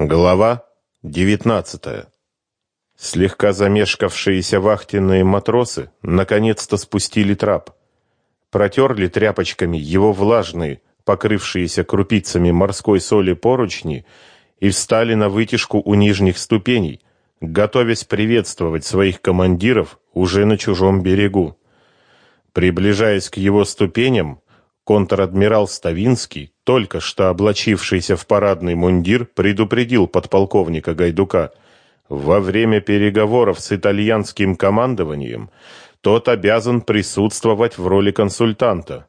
Глава 19. Слегка замешкавшиеся вахтенные матросы наконец-то спустили трап. Протерли тряпочками его влажные, покрывшиеся крупицами морской соли поручни и встали на вытяжку у нижних ступеней, готовясь приветствовать своих командиров уже на чужом берегу. Приближаясь к его ступеням, Контр-адмирал Ставинский, только что облачившийся в парадный мундир, предупредил подполковника Гайдука. Во время переговоров с итальянским командованием тот обязан присутствовать в роли консультанта.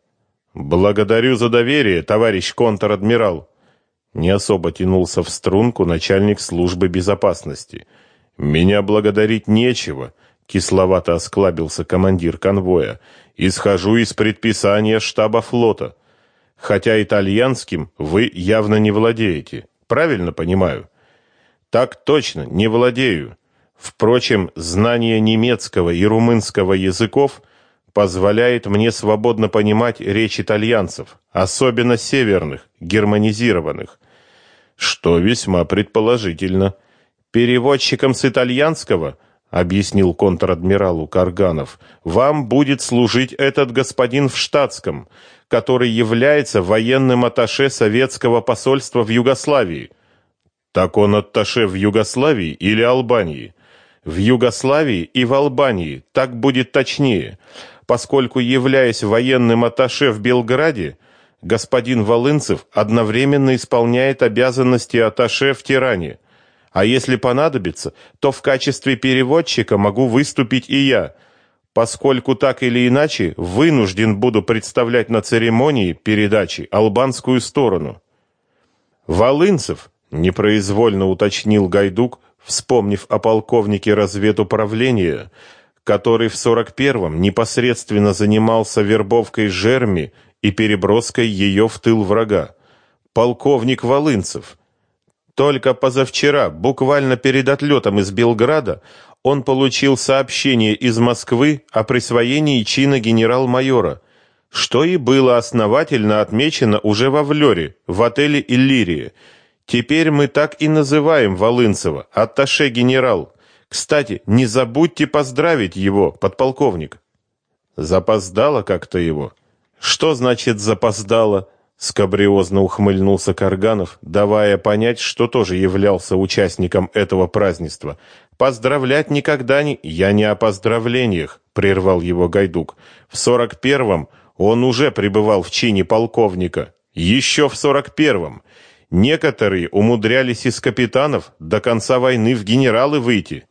Благодарю за доверие, товарищ контр-адмирал. Не особо тянулся в струнку начальник службы безопасности. Меня благодарить нечего, кисловато осклабился командир конвоя. Исхожу из предписания штаба флота. Хотя итальянским вы явно не владеете. Правильно понимаю? Так точно, не владею. Впрочем, знание немецкого и румынского языков позволяет мне свободно понимать речь итальянцев, особенно северных, германизированных, что весьма предположительно. Переводчиком с итальянского – объяснил контр-адмиралу Карганов. Вам будет служить этот господин в штатском, который является военным атташе советского посольства в Югославии. Так он атташе в Югославии или Албании? В Югославии и в Албании, так будет точнее, поскольку являясь военным атташе в Белграде, господин Волынцев одновременно исполняет обязанности атташе в Тиране. А если понадобится, то в качестве переводчика могу выступить и я, поскольку так или иначе вынужден буду представлять на церемонии передачи албанскую сторону. Волынцев непроизвольно уточнил Гайдук, вспомнив о полковнике разведуправления, который в 41-м непосредственно занимался вербовкой жерми и переброской ее в тыл врага. Полковник Волынцев, только позавчера, буквально перед отлетом из Белграда, он получил сообщение из Москвы о присвоении чина генерал-майора, что и было основательно отмечено уже во Влёре, в отеле «Иллирия». Теперь мы так и называем Волынцева, атташе-генерал. Кстати, не забудьте поздравить его, подполковник. Запоздало как-то его. Что значит запоздало? Скабриозно ухмыльнулся Карганов, давая понять, что тоже являлся участником этого празднества. Поздравлять никогда не я не о поздравлениях, прервал его Гайдук. В сорок первом он уже пребывал в чине полковника. Еще в сорок первом некоторые умудрялись из капитанов до конца войны в генералы выйти.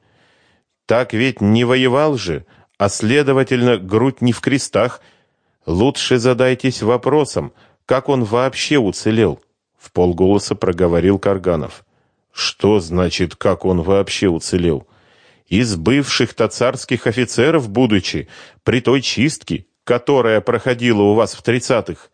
Так ведь не воевал же, а следовательно, грудь не в крестах. Лучше задайтесь вопросом, как он вообще уцелел? В полголоса проговорил Карганов. Что значит, как он вообще уцелел? Из бывших-то царских офицеров, будучи, при той чистке, которая проходила у вас в тридцатых.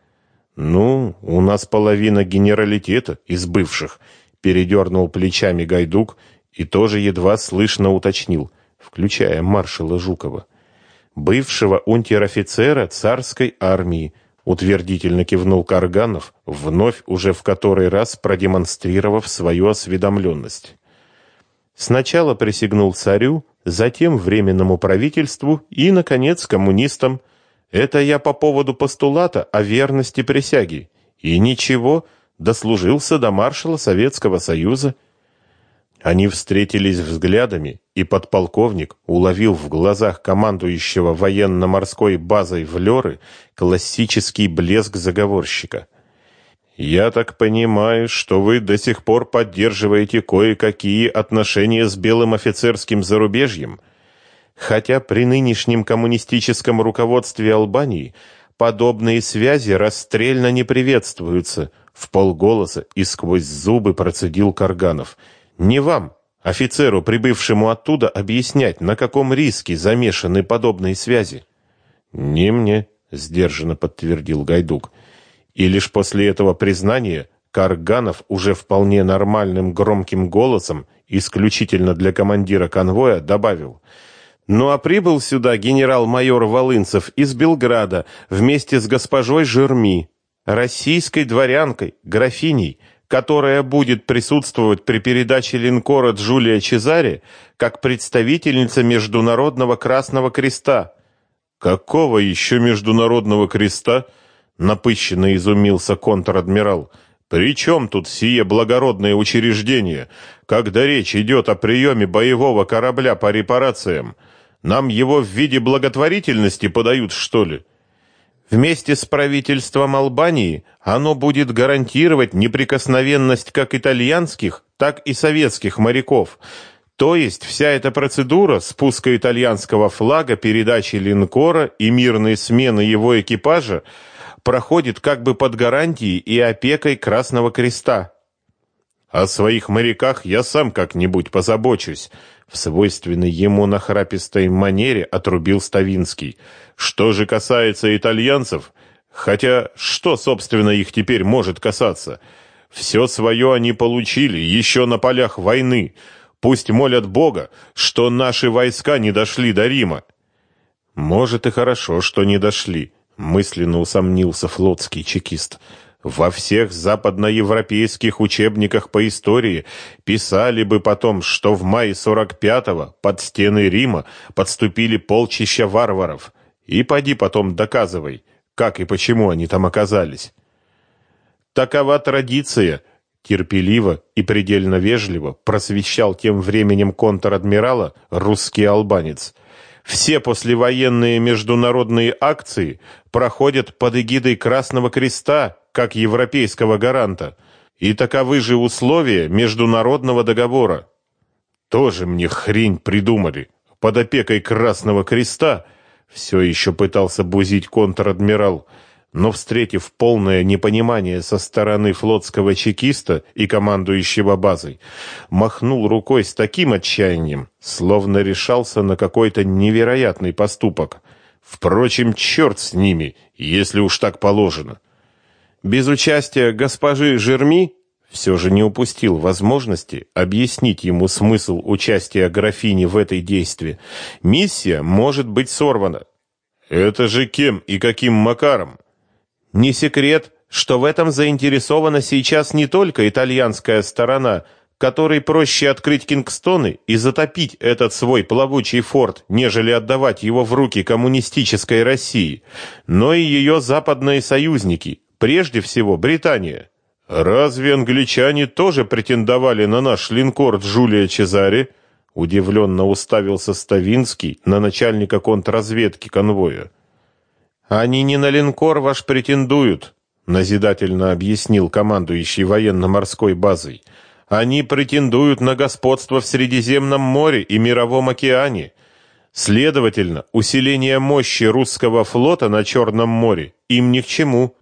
Ну, у нас половина генералитета из бывших, передернул плечами Гайдук и тоже едва слышно уточнил, включая маршала Жукова, бывшего унтер-офицера царской армии, утвердительно кивнул Карганов, вновь уже в который раз продемонстрировав свою осведомленность. Сначала присягнул царю, затем временному правительству и наконец коммунистам. Это я по поводу постулата о верности присяги. И ничего, дослужился до маршала Советского Союза. Они встретились взглядами, и подполковник уловил в глазах командующего военно-морской базой в Лёры классический блеск заговорщика. «Я так понимаю, что вы до сих пор поддерживаете кое-какие отношения с белым офицерским зарубежьем, хотя при нынешнем коммунистическом руководстве Албании подобные связи расстрельно не приветствуются», в полголоса и сквозь зубы процедил Карганов – не вам, офицеру, прибывшему оттуда, объяснять, на каком риске замешаны подобные связи. Не мне, сдержанно подтвердил Гайдук. И лишь после этого признания Карганов уже вполне нормальным громким голосом, исключительно для командира конвоя, добавил: "Ну а прибыл сюда генерал-майор Волынцев из Белграда вместе с госпожой Жерми, российской дворянкой, графиней, которая будет присутствовать при передаче линкора Джулия Чезаре как представительница Международного Красного Креста. Какого еще Международного Креста? напыщенно изумился контр-адмирал. При тут сие благородное учреждение, когда речь идет о приеме боевого корабля по репарациям? Нам его в виде благотворительности подают, что ли? Вместе с правительством Албании оно будет гарантировать неприкосновенность как итальянских, так и советских моряков. То есть вся эта процедура спуска итальянского флага, передачи линкора и мирной смены его экипажа проходит как бы под гарантией и опекой Красного Креста. О своих моряках я сам как-нибудь позабочусь, в свойственной ему нахрапистой манере отрубил Ставинский. Что же касается итальянцев, хотя что, собственно, их теперь может касаться? Все свое они получили еще на полях войны. Пусть молят Бога, что наши войска не дошли до Рима. Может и хорошо, что не дошли, мысленно усомнился флотский чекист. Во всех западноевропейских учебниках по истории писали бы потом, что в мае 45-го под стены Рима подступили полчища варваров. И поди потом доказывай, как и почему они там оказались. Такова традиция, терпеливо и предельно вежливо просвещал тем временем контр-адмирала русский албанец. Все послевоенные международные акции проходят под эгидой Красного Креста как европейского гаранта, и таковы же условия международного договора. Тоже мне хрень придумали. Под опекой Красного Креста все еще пытался бузить контр-адмирал, но, встретив полное непонимание со стороны флотского чекиста и командующего базой, махнул рукой с таким отчаянием, словно решался на какой-то невероятный поступок. Впрочем, черт с ними, если уж так положено без участия госпожи Жерми все же не упустил возможности объяснить ему смысл участия графини в этой действии. Миссия может быть сорвана. Это же кем и каким макаром? Не секрет, что в этом заинтересована сейчас не только итальянская сторона, которой проще открыть Кингстоны и затопить этот свой плавучий форт, нежели отдавать его в руки коммунистической России, но и ее западные союзники, Прежде всего, Британия. Разве англичане тоже претендовали на наш линкор Джулия Чезаре? Удивленно уставился Ставинский на начальника контрразведки конвоя. Они не на линкор ваш претендуют, назидательно объяснил командующий военно-морской базой. Они претендуют на господство в Средиземном море и Мировом океане. Следовательно, усиление мощи русского флота на Черном море им ни к чему.